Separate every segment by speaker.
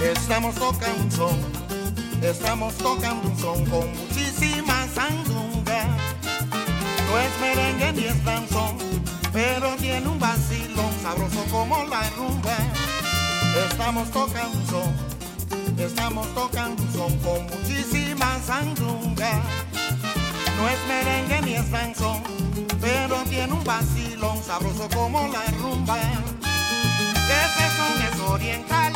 Speaker 1: Estamos tocando un son, estamos tocando un son con muchísima sandunga. No es merengue ni es danzón, pero tiene un vacilón sabroso como la rumba. Estamos tocando un son, estamos tocando un son con muchísima sandunga. Es merengue ni es danzón, pero tiene un vacilón sabroso como la rumba. Ese son es oriental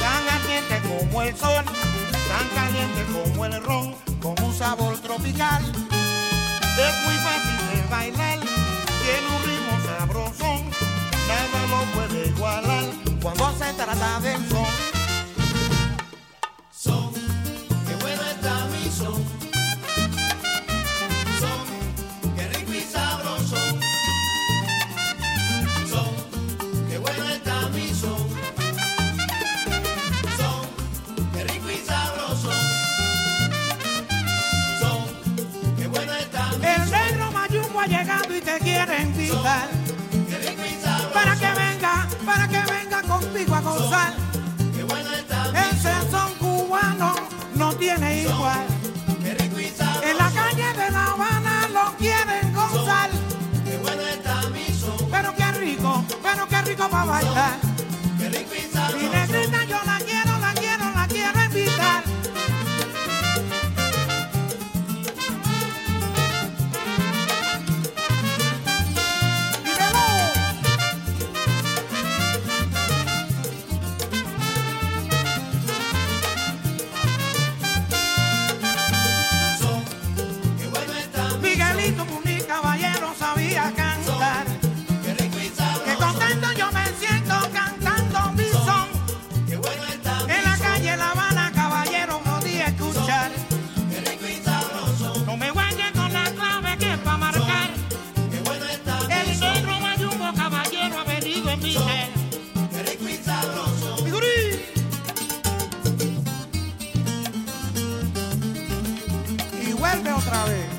Speaker 1: tan ardiente como el sol, tan caliente como el ron, con un sabor tropical. Es muy fácil de bailar, tiene un ritmo para que venga, para que venga contigo a gozar. vuelve otra vez.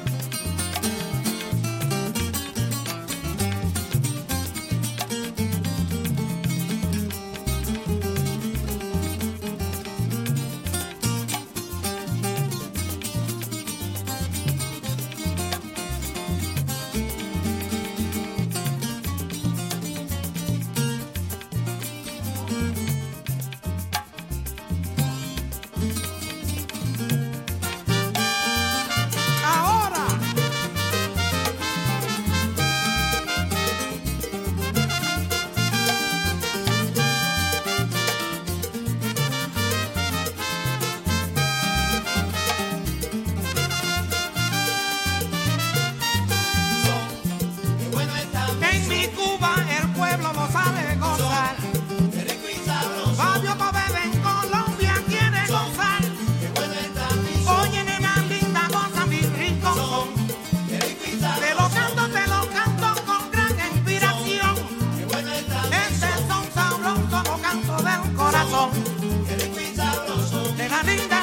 Speaker 1: corazón.
Speaker 2: Qué.
Speaker 1: De la linda